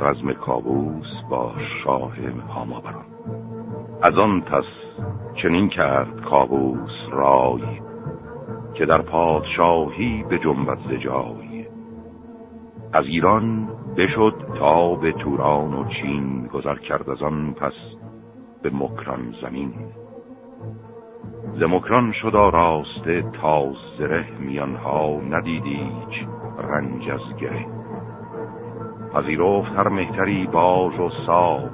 رزم کابوس با شاه هاماوران از آن پس چنین کرد کابوس رای که در پادشاهی به جنبت زجای از ایران بشد تا به توران و چین گذر کرد از آن پس به مکران زمین. ز مکران شد راسته تا زره میانها ندیدیچ رنج از گره. پذیرفت هر مهتری باج و ساب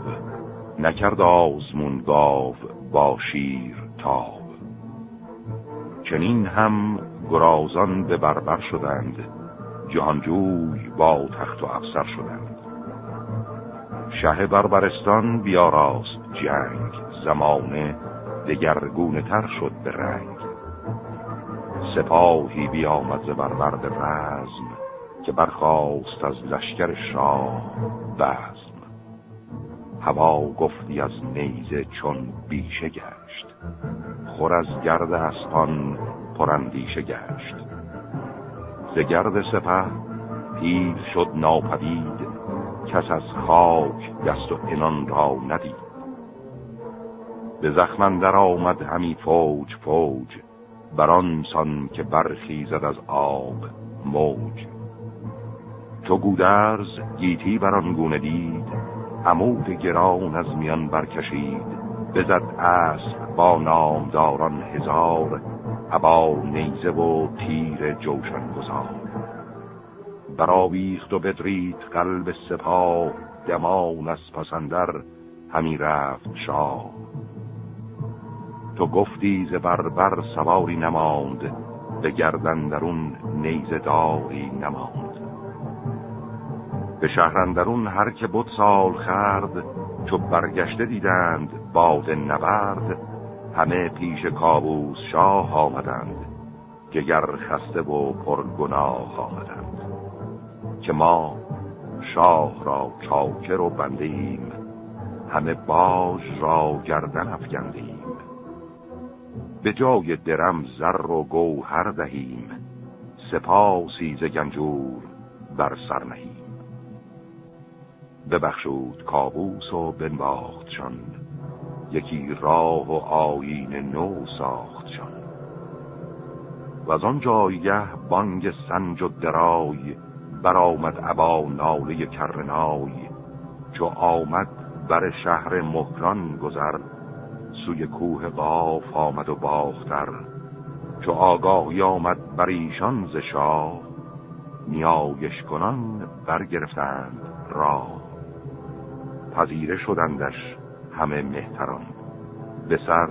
نکرد آزمون گاو با شیر تاب. چنین هم گرازان به بربر شدند جهانجوی با تخت و افسر شدند. شه بربرستان بیاراست جنگ زمانه دگرگونه تر شد به رنگ. سپاهی بیامد ز بربرد رزم که برخواست از لشکر شاه بزم. هوا گفتی از نیزه چون بیشه گشت. خور از گرد اسپان پرندیشه گشت. ز گرد سپه پیل شد ناپدید. کس از خاک دست و انان را ندید. به زخمن در آمد همی فوج فوج. بران سان که برخیزد از آب موج. چو گودرز گیتی بران گونه دید عمود گران از میان برکشید. بزد اسب با نامداران هزار عبا نیزه و تیر جوشن گذار برآویخت و بدرید قلب سپاه دمان از پسندر همی رفت شاه. تو گفتی ز بربر سواری نماند به گردن درون نیزه داری نماند. به شهرندرون هر که بود سال خرد چو برگشته دیدند باد نبرد همه پیش کابوس شاه آمدند که گر خسته و پرگناه آمدند. که ما شاه را چاکر و بنده ایم همه باج را گردن افگندیم به جای درم زر و گوهر دهیم سپاسی ز گنجور بر سر نهیم. ببخشود کابوس و بنواختشان یکی راه و آین نو ساختشان و از آن جایگه بانگ سنج و درای برآمد ابا ناله کرنای چو آمد بر شهر مکران گذر سوی کوه قاف آمد و باختر. چو آگاهی آمد بر ایشان ز شاه نیایش کنان برگرفتند راه. پذیره شدندش همه مهتران. به سر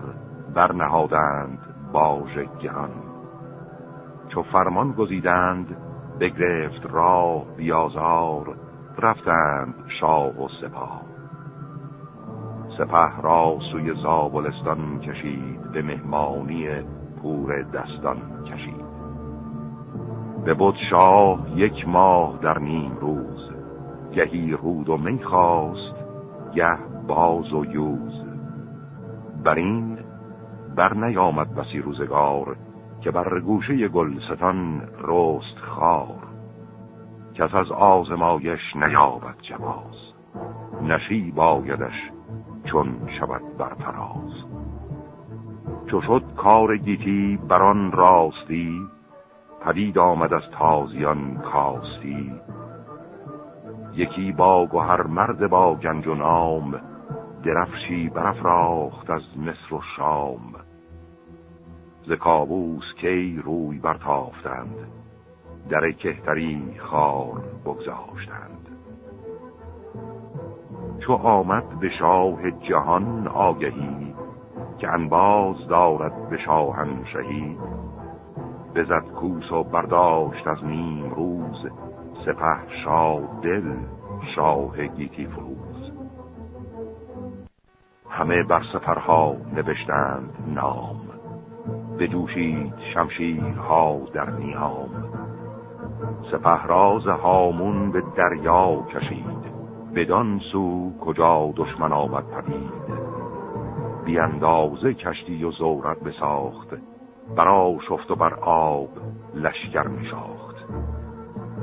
برنهادند باژ گران چو فرمان گزیدند بگرفت راه بیازار رفتند شاه و سپاه. سپه را سوی زابلستان کشید به مهمانی پور دستان کشید. به بود شاه یک ماه در نیم روز گهی رود و می گه باز و یوز. بر این بر نیامد بسی روزگار که بر گوشه گلستان رست خار. کس از آزمایش نیابد جواز نشی بایدش چون شود بر فراز. چو شد کار گیتی بران راستی پدید آمد از تازیان کاستی. یکی با گوهر مرد با گنج و نام درفشی برافراخت از مصر و شام. ز کابوس کی روی برتافتند در کهتری خار بگذاشتند. چو آمد به شاه جهان آگهی که انباز دارد به شاهن شهی بزد کوس و برداشت از نیم روز سپه شاه دل شاه گیتی فروز. همه بر سفرها نوشتند نام. بجوشید شمشیرها در نیام. سپه راز هامون به دریا کشید. بدان سو کجا دشمن آمد پدید. بی اندازه کشتی و زورت بساخت. برا شفت و بر آب لشکر می شاخت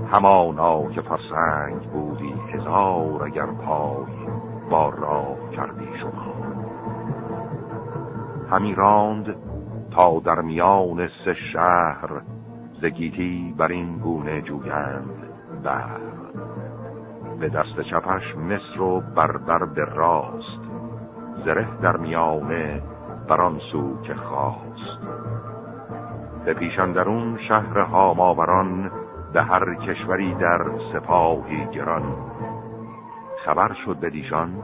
همانا که فرسنگ بودی هزار اگر پای با راه کردی شما. همی راند تا در میان سه شهر زگیتی بر این گونه جویند بر به دست چپش مصر و بربر به راست زره در میانه بران سو که خواست. به پیشندرون شهر هاماوران به هر کشوری در سپاهی گران. خبر شد به دیشان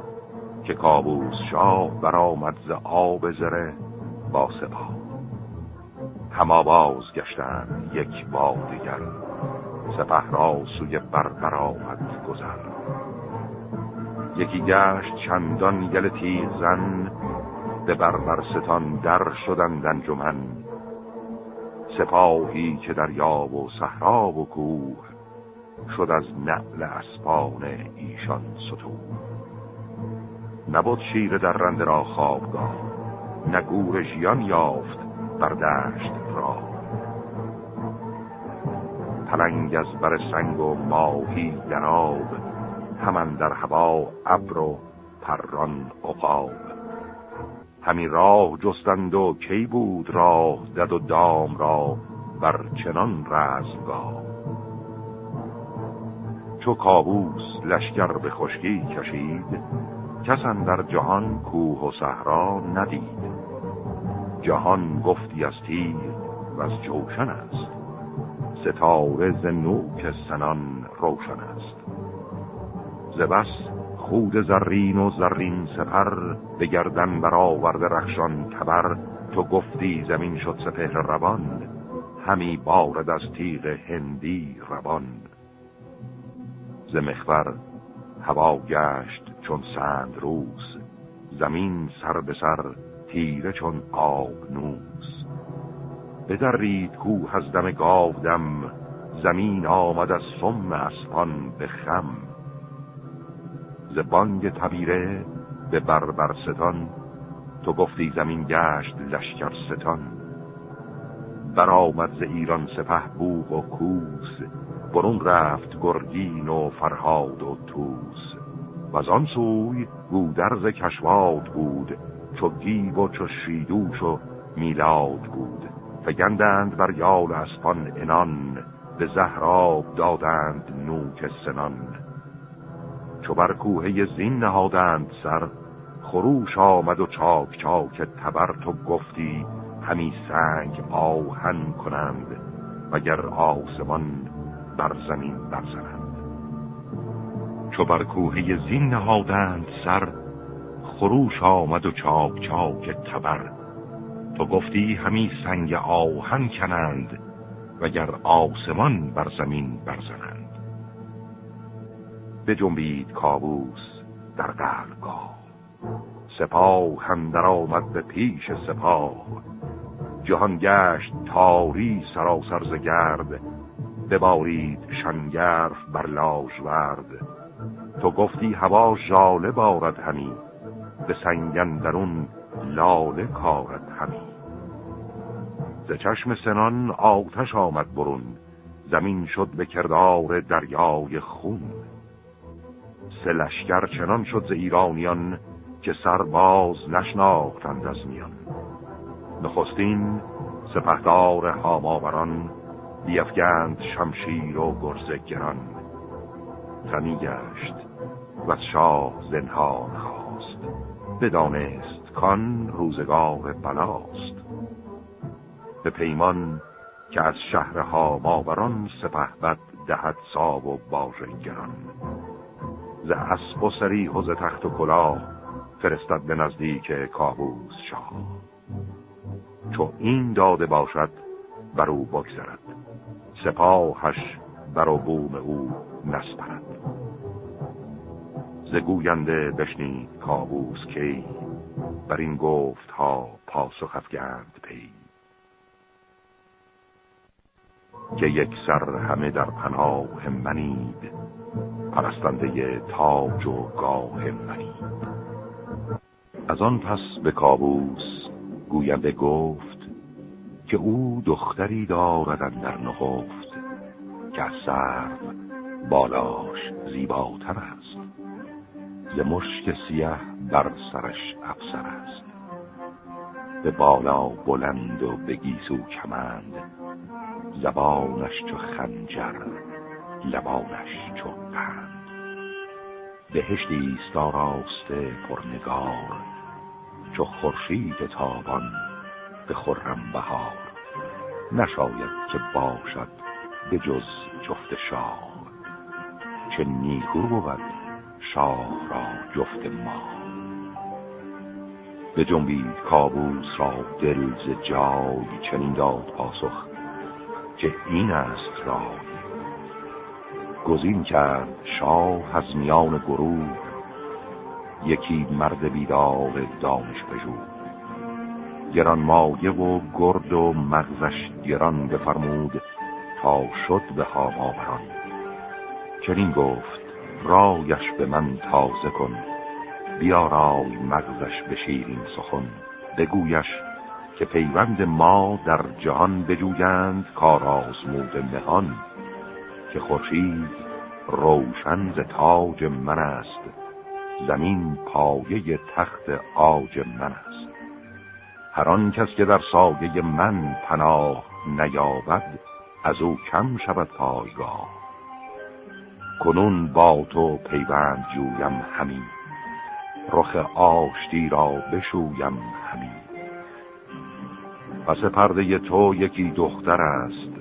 که کابوس شاه برآمد ز آب زره با سپاه. هم آواز گشتند یک با دیگر. سپه را سوی بربر آمد گذر. یکی گشت چندان یل تیغ زن به بربرستان در شدند انجمن. سپاهی که دریا و صحرا و کوه شد از نعل اسبان ایشان ستو نبود شیر در رنده را خوابگاه نگور ژیان یافت بر دشت را. پلنگ از بر سنگ و ماهی در آب همان در هوا ابر و پران عقاب. همین راه جستند و کی بود راه دد و دام را بر چنان رزمگاه چو کابوس لشکر به خشکی کشید کسان در جهان کوه و صحرا ندید. جهان گفتی از تیر و از جوشن است. ستاره ز نوک سنان روشن است. ز بس خود زرین و زرین سپر به گردن برآورد رخشان تبر تو گفتی زمین شد سپهر روان همی بارد از تیغ هندی روان. ز هوا گشت چون سند روز زمین سر به سر تیره چون آب نوز. بدرید کوه از دم گاودم زمین آمد از سم اسپان به خم. ز بانگ تبیره به بربرستان تو گفتی زمین گشت لشکر ستان. برآمد ز ایران سپه بوغ و کوس برون رفت گرگین و فرهاد و توس و از آن سوی گودرز کشواد بود چو گیو و چو شیدوش و میلاد بود. فگندند بر یال اسپان انان به زهراب دادند نوک سنان. چو بر کوهه زین نهادند سر خروش آمد و چاک چاک تبر تو گفتی همی سنگ آهن کنند وگر آسمان بر زمین برزنند. چو بر کوهه زین نهادند سر خروش آمد و چاک چاک تبر تو گفتی همی سنگ آهن کنند وگر آسمان بر زمین برزنند. به جنبید کابوس در قلبگاه سپاه هم در آمد به پیش سپاه. جهان گشت تاری سراسر ز گرد. ببارید شنگرف بر ورد. تو گفتی هوا ژاله بارد همی. به سنگن درون لاله کارد همی. ز چشم سنان آتش آمد برون. زمین شد به کردار دریای خون. سه لشکر چنان شد ز ایرانیان که سرباز نشناختند از میان. نخستین سپهدار هاماوران بیفگند شمشیر و گرز گران. غمی گشت و از شاه زنهان خواست بدانست کان روزگار بلاست. به پیمان که از شهر هاماوران سپه بد دهد ساب و گران. ز اسب و سریح و ز تخت و کلاه فرستد به نزدیک کابوس شاه. چو این داده باشد بر او بگذرد. سپاهش بر و بوم او نسپرد. ز گوینده بشنید کابوس کی؟ بر این گفت ها پاسخ افگند پی. که یک سر همه در پناه منید پرستنده تاج و گاه منی از آن پس به کابوس گوینده گفت که او دختری دارد در نخفت که سر بالاش زیباتر است. ز مشک سیه بر سرش افسر است. به بالا بلند و به گیسو کمند زبانش چو خنجر لبانش چو قند. بهشتی است آراسته پرنگار چو خورشید تابان به خرم بهار. نشاید که باشد به جز جفت شاه. چه نیکو بود شاه را جفت ما. به جنبید کابوس را دل ز جای چنین داد پاسخ که این است رای گزین کرد شاه از میان گروه یکی مرد بیدار دانش بجو گران مایه و گرد و مغزش گران بفرمود تا شد به هاماوران چنین گفت رایش به من تازه کن بیارای مغزش به شیرین سخن بگویش که پیوند ما در جهان بجویند کار آزمود مهان که خورشید روشن ز تاج من است زمین پایه تخت آج من است. هر آن کس که در سایه من پناه نیابد از او کم شود پایگاه. کنون با تو پیوند جویم همین رخ آشتی را بشویم همین پس پرده تو یکی دختر است.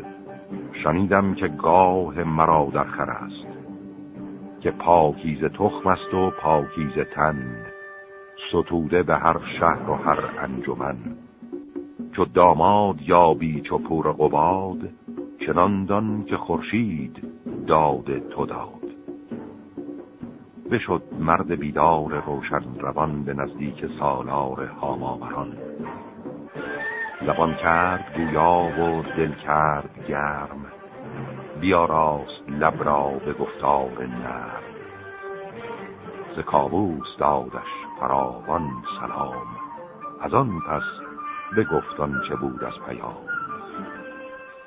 شنیدم که گاه مرا در خر است. که پاکیز تخم است و پاکیز تن. ستوده به هر شهر و هر انجمن. چو داماد یابی چو پور قباد چنان دان که خورشید داد تو داد. بشد مرد بیدار روشن روان به نزدیک سالار هاماوران. لبان کرد گویا و دل کرد گرم. بیاراست لب را به گفتار نرم. ز کابوس دادش فراوان سلام. از آن پس بگفتان چه بود از پیام.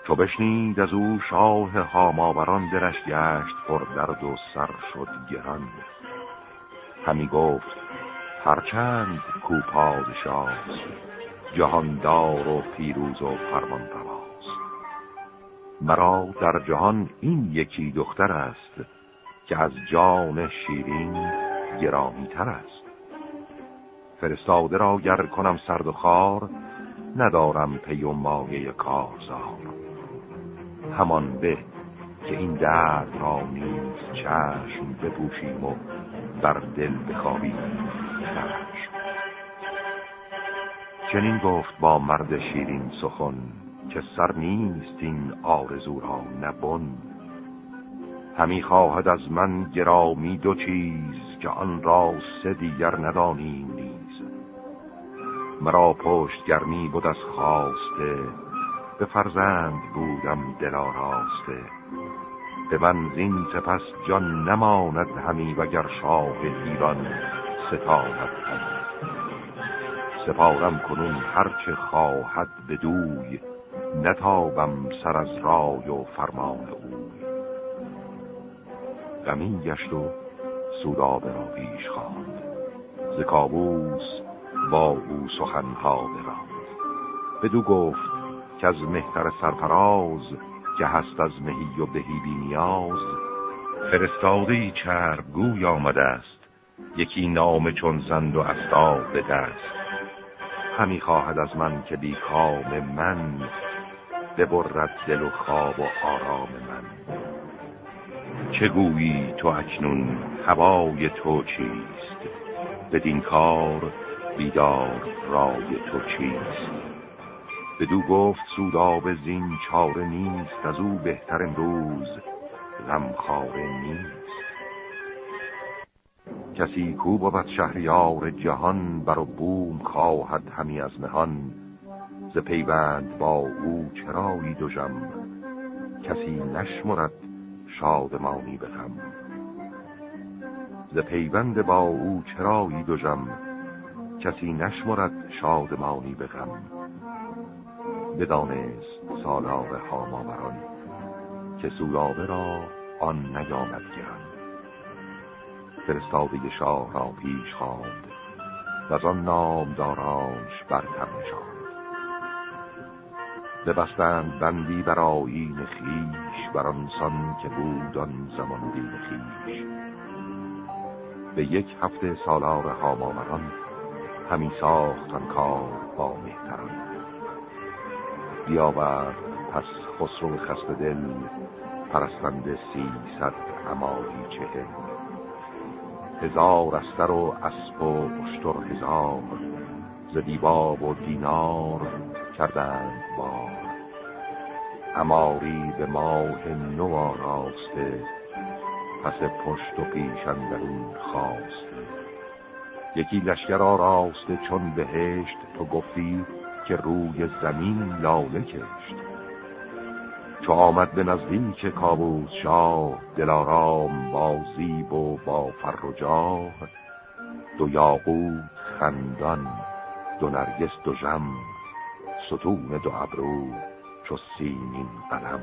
چو بشنید از او شاه هاماوران درش گشت پر درد و سر شد گران. همی گفت هرچند کو پادشاست جهاندار و پیروز و فرمان مرا در جهان این یکی دختر است که از جان شیرین گرامی تر است. فرستاده را گر کنم سرد و خار ندارم پی و مایه کارزار. همان به که این درد را نیز چشم بپوشیم و بر دل بخوابیم. چنین گفت با مرد شیرین سخن که سر نیست این آرزو را نبن همی خواهد از من گرامی دو چیز که آن را سه دیگر ندانیم مرا پشت گرمی بود از خواسته به فرزند بودم دلا راسته به من زین سپس جان نماند همی وگر شاه ایران ستاند همی. سپارم کنون هرچه خواهد به دوی نتابم سر از رای و فرمان اوی. غمی گشت و سودابه را پیش خواند. ز کابوس با او سخنها براند. بدو گفت که از مهتر سرفراز که هست از مهی و بهی بی نیاز فرستاده چرب گوی آمده است. یکی نام چون زند و استاد به دست. همی خواهد از من که بی کام من ببرد دل و خواب و آرام من. چه گویی تو اکنون هوای تو چیست؟ بدین کار بیدار رای تو چیست؟ بدو گفت سوداب زین چاره نیست از او بهتر امروز غمخواره نیست. کسی کو بود شهریار جهان بر بوم خواهد همی از مهان ز پیوند با او چرایی دوژم کسی نشمرد شادمانی بخم ز پیوند با او چرایی دوژم کسی نشمرد شادمانی به غم. بدانست سالار هاماوران که سودابه را آن نیامد گرم فرستاده شاه را پیش خواند و از آن نامدارانش برتر نشاند. ببستند بندی بر آیین خیش بر آنسان که بود آن زمان دین خیش به یک هفته سالار هاماوران همی ساختن کار با مهتران. بیاورد پس خسرو خسته دل پرستند سیصد امایی چهل. هزار استر و اسب و اشتر هزار ز دیباب و دینار کردند بار. اماری به ماه نو آراسته پس پشت و پیشن خواسته یکی لشکر آراسته چون بهشت تو گفتی که روی زمین لاله کشت. چو آمد به نزدیک کابوس شاه دلارام با زیب و با فر و جاه. دو یاقوت خندان دو نرگس دو جم ستون دو ابرو چو سیمین قلم.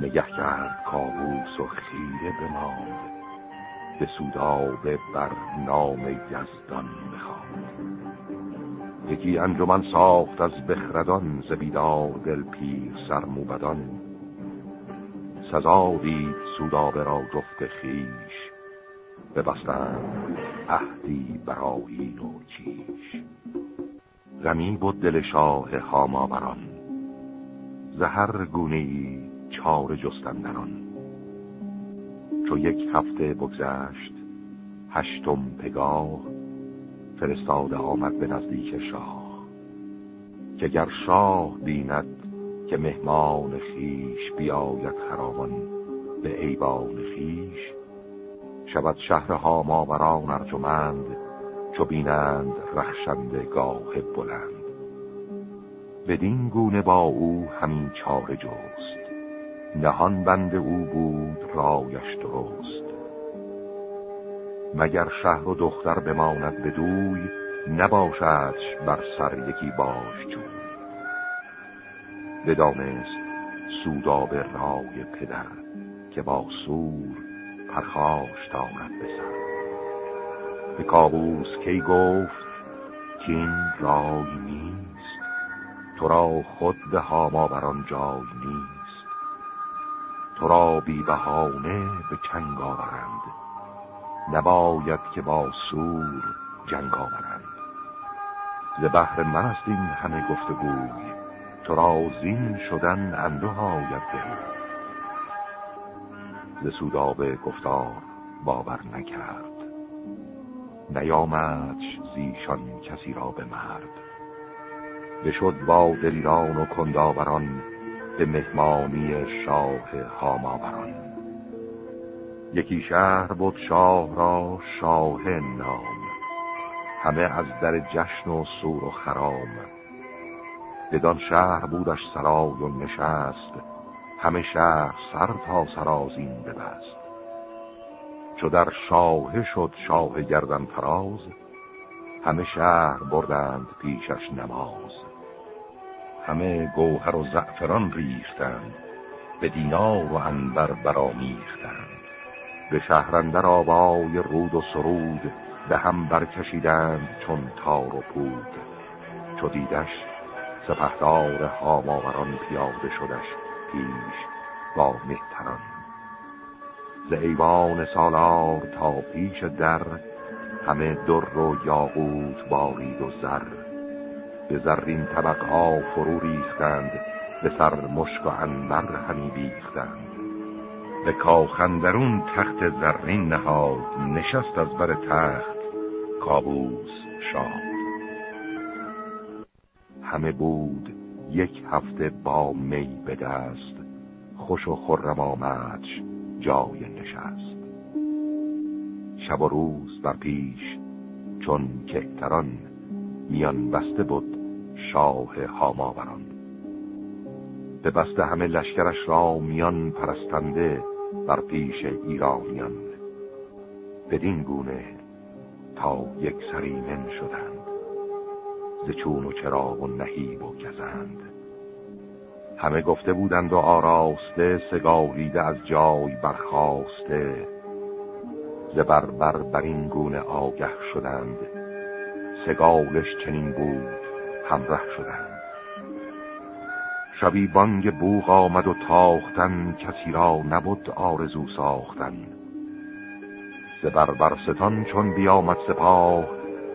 نگه کرد کابوس و خیره بماند به سودابه بر نام یزدان بخواند. یکی انجمن ساخت از بخردان زبیدار دل پیر سر موبدان. سزا دید سودابه را جفت خیش ببستند عهدی برایی و کیش غمی بود دل شاه هاماوران زهر گونه چار جستندران. چو یک هفته بگذشت هشتم پگاه فرستاده آمد به نزدیک شاه که گر شاه بیند که مهمان خیش بیاید خرابان به ایوان خیش شود شهر ها ماوران ارجمند چو بینند رخشنده گاه بلند. بدین گونه با او همین چاره جست نهان بند او بود رایش درست. مگر شهر و دختر بماند به دوی نباشدش بر سر یکی باش جوی. بدانست سوداب رای پدر که با سور پرخاش دارد بسر به کابوس کی گفت که این رای نیست تو را خود به هاما جای نیست. تو را بی بهانه به چنگ آورند نباید که با سور جنگ آورند. ز بحر من است این همه گفتگوی تو را زین شدن انده آید به ز سودابه گفتار باور نکرد. نیامدش زیشان کسی را به مرد. بشد با دلیران و کنداوران به مهمانی شاه هاماوران. یکی شهر بود شاه را شاه نام. همه از در جشن و سور و خرام. بدان شهر بودش سرای و نشست همه شهر سر تا سرازین ببست. چو در شاه شد شاه گردن فراز همه شهر بردند پیشش نماز. همه گوهر و زعفران ریختند به دینار و انبر برامیختند به شهرندر آبای رود و سرود به هم برکشیدند چون تار و پود. چو دیدش سپهدار هاماوران پیاده شدش پیش با مهتران. ز ایوان سالار تا پیش در همه در و یاقوت بارید و زر. به زرین طبق ها فرو ریختند به سر مشک و انبر همی بیختند. به کاخندرون تخت زرین نهاد نشست از بر تخت کابوس شاد. همه بود یک هفته با می به دست خوش و خرم آمدش جای نشست. شب و روز بر پیش چون کهتران میان بسته بود شاه هاماوران. به بسته همه لشکرش را میان پرستنده بر پیش ایرانیان. بدین گونه تا یک سریمن شدند. ز چون و چراغ و نهیب و گزند. همه گفته بودند و آراسته سگاهیده از جای برخواسته ز بربر بر این گونه آگه شدند. سگالش چنین بود همره شدند. شبی بانگ بوغ آمد و تاختن کسی را نبود آرزو ساختن. ز بربرستان چون بیامد سپاه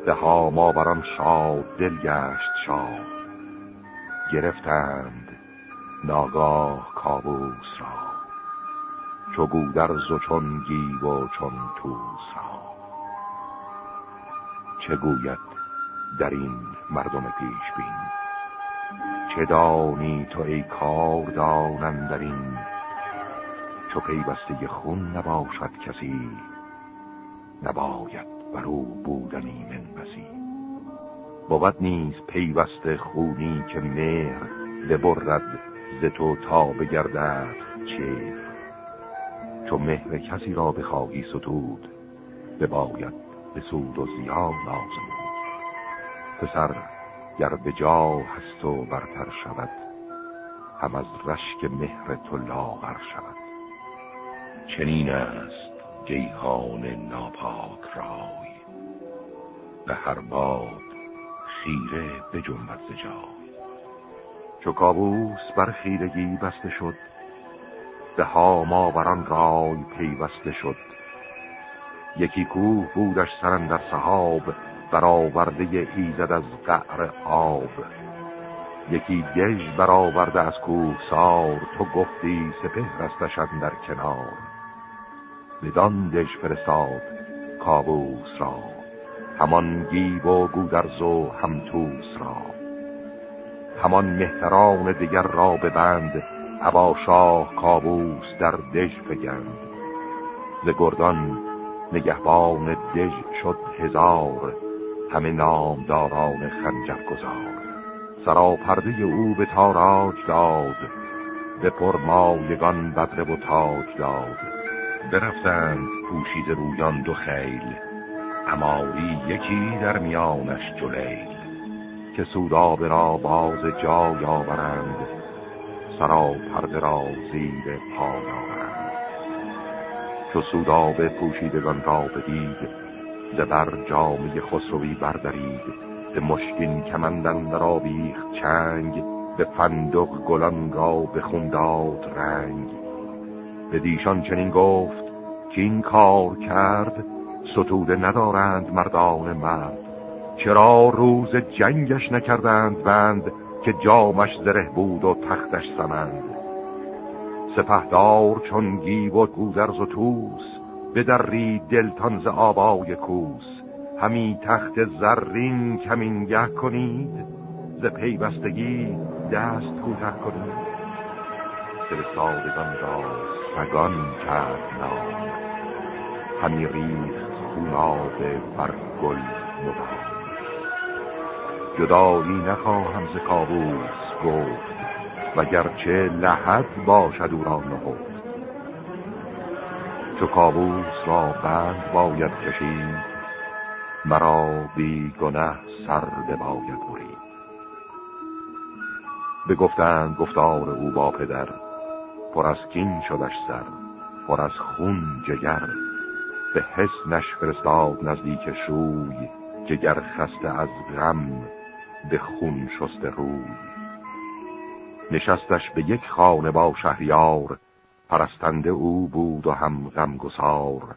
به ما بران شاد دل گشت شاه. گرفتند ناگاه کابوس را چو گودرز و چون گیو و چون توس را. چه گوید در این مردم پیش بین چه دانی تو ای کار دانن در این چو پیوسته خون نباشد کسی نباید بر او بودنی من بسی. بود نیز پیوسته خونی که مهر ببرد ز تو تا بگردد چه چو مهر کسی را بخواهی ستود بباید به سود و زیان نازمود پسر گر به جا هست و برتر شود هم از رشک مهر تو لاغر شود. چنین است جیهان ناپاک رای به هر باد خیره به جنبت زجای چو کابوس بر خیرگی بسته شد به هاماوران رای پیوسته شد. یکی کوه بودش سرن در صحاب برآورده ایزد از قعر آب. یکی دژ برآورده از کوه سار تو گفتی سپهر استشن در کنار. بدان دژ فرستاد کابوس را همان گیب و گودرز و همتوس را. همان مهتران دیگر را ببند ابا شاه کابوس در دژ فگند ز گردان نگهبان دژ شد هزار همه نامداران خنجر گذار سرا پرده او به تاراج داد به پرمایگان بدره و تاج داد. برفتند پوشید رویان دو خیل اماری یکی در میانش جلیل که سودابه را باز جای آورند سرا پرده را زیر پای آورند. چو سودابه پوشیدگان را بدید زبر جامعه خسروی بردارید به مشکین کمندن را بیخت چنگ به فندق گلان را به خونداد رنگ. به دیشان چنین گفت که این کار کرد ستوده ندارند مردان مرد. چرا روز جنگش نکردند بند که جامش زره بود و تختش سمند. سپهدار چون گیو و گودرز و توس بدری دلتان ز آبای کوس. همی تخت زرین کمینگه کنید. ز پیوستگی دست کوته کنید. فرستادگان را سگان کرد نام. همی ریخت خوناب بر گل مبام جدایی نخواهم ز کابوس گفت وگرچه لحد باشد او را نهفت. چو کابوس را بند باید کشید مرا بی گنه سر باید برید. بگفتند گفتار او با پدر پر از کین شدش سر پر از خون جگر. به حسنش فرستاد نزدیک شوی جگر خسته از غم به خون شسته روی. نشستش به یک خانه با شهریار پرستنده او بود و هم غمگسار.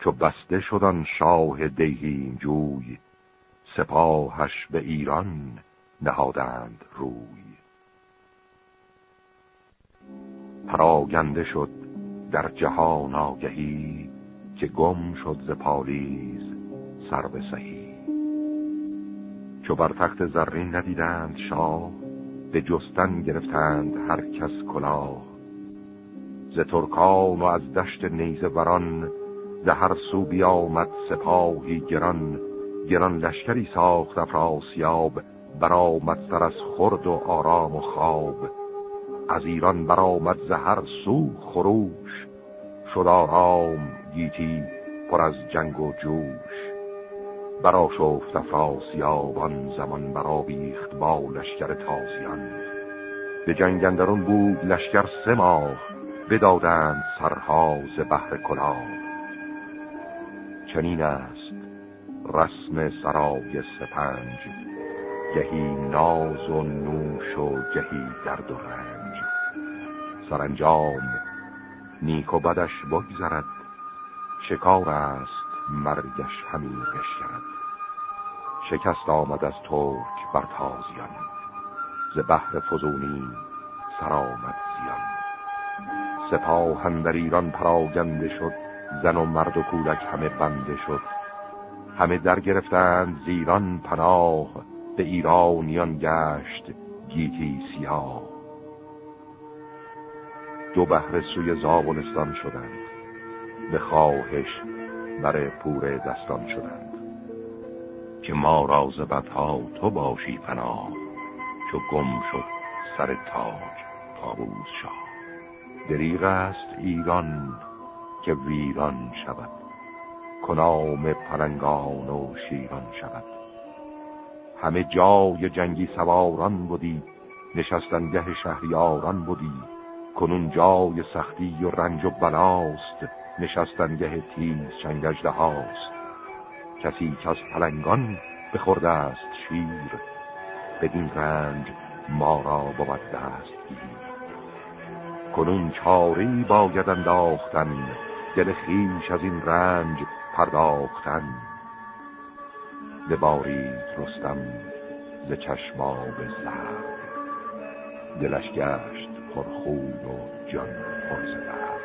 چو بسته شدن شاه دهیم جوی سپاهش به ایران نهادند روی. پراگنده شد در جهان آگهی که گم شد ز پالیز سر به سهی. چو بر تخت زرین ندیدند شاه به جستن گرفتند هر کس کلاه. ز ترکان و از دشت نیزه وران به هر سو بیامد سپاهی گران. گران لشکری ساخت افراسیاب برآمد سر از خرد و آرام و خواب. از ایران برآمد ز هر سو خروش شد آرام گیتی پر از جنگ و جوش. برا شفت افراسیاب آن زمان برا بیخت با لشکر تازیان. به جنگندرون بود لشکر سه ماه بدادند سرها ز کلاه. چنین است رسم سرای سپنج گهی ناز و نوش و گهی درد و رنج. سرانجام نیک و بدش بگذرد شکار است مرگش همی بشکرد. شکست آمد از ترک بر تازیان ز بحر فزونی سرآمد زیان. سپاه در ایران پراگنده شد. زن و مرد و کودک همه بنده شد. همه در گرفتند زیران پناه. به ایرانیان گشت گیتی سیاه. دو بهر سوی زابلستان شدند. به خواهش بر پور دستان شدند. که ما راز بدها تو باشی پناه. چو گم شد سر تاج تابوز شاه. دریغ است ایران که ویران شود. کنام پرنگان و شیران شود. همه جای جنگی سواران بودی نشستنگه شهریاران بودی کنون جای سختی و رنج و بلاست نشستنگه تیز چنگجده هاست. کسی که از پلنگان بخورده است شیر بدین رنج ما را بود دست کنون چاری باید انداختن. دل خیش از این رنج پرداختن. ببارید رستم ز چشماب سرد دلش گشت پرخون و جان پرزبرد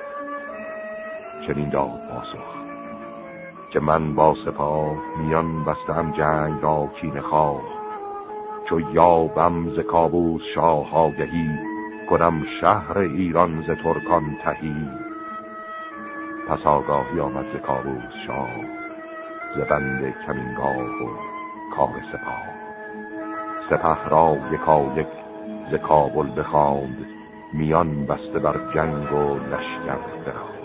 چنین داد پاسخ که من با سپاه میان بستم جنگ را کین خواه. چو یابم ز کابوس شاه آگهی کنم شهر ایران ز ترکان تهی. پس آگاهی آمد ز کابوس شاه ز بند کمینگاه و کار سپاه. سپه را یکا یک ز کابل بخواند میان بسته بر جنگ و لشکر برا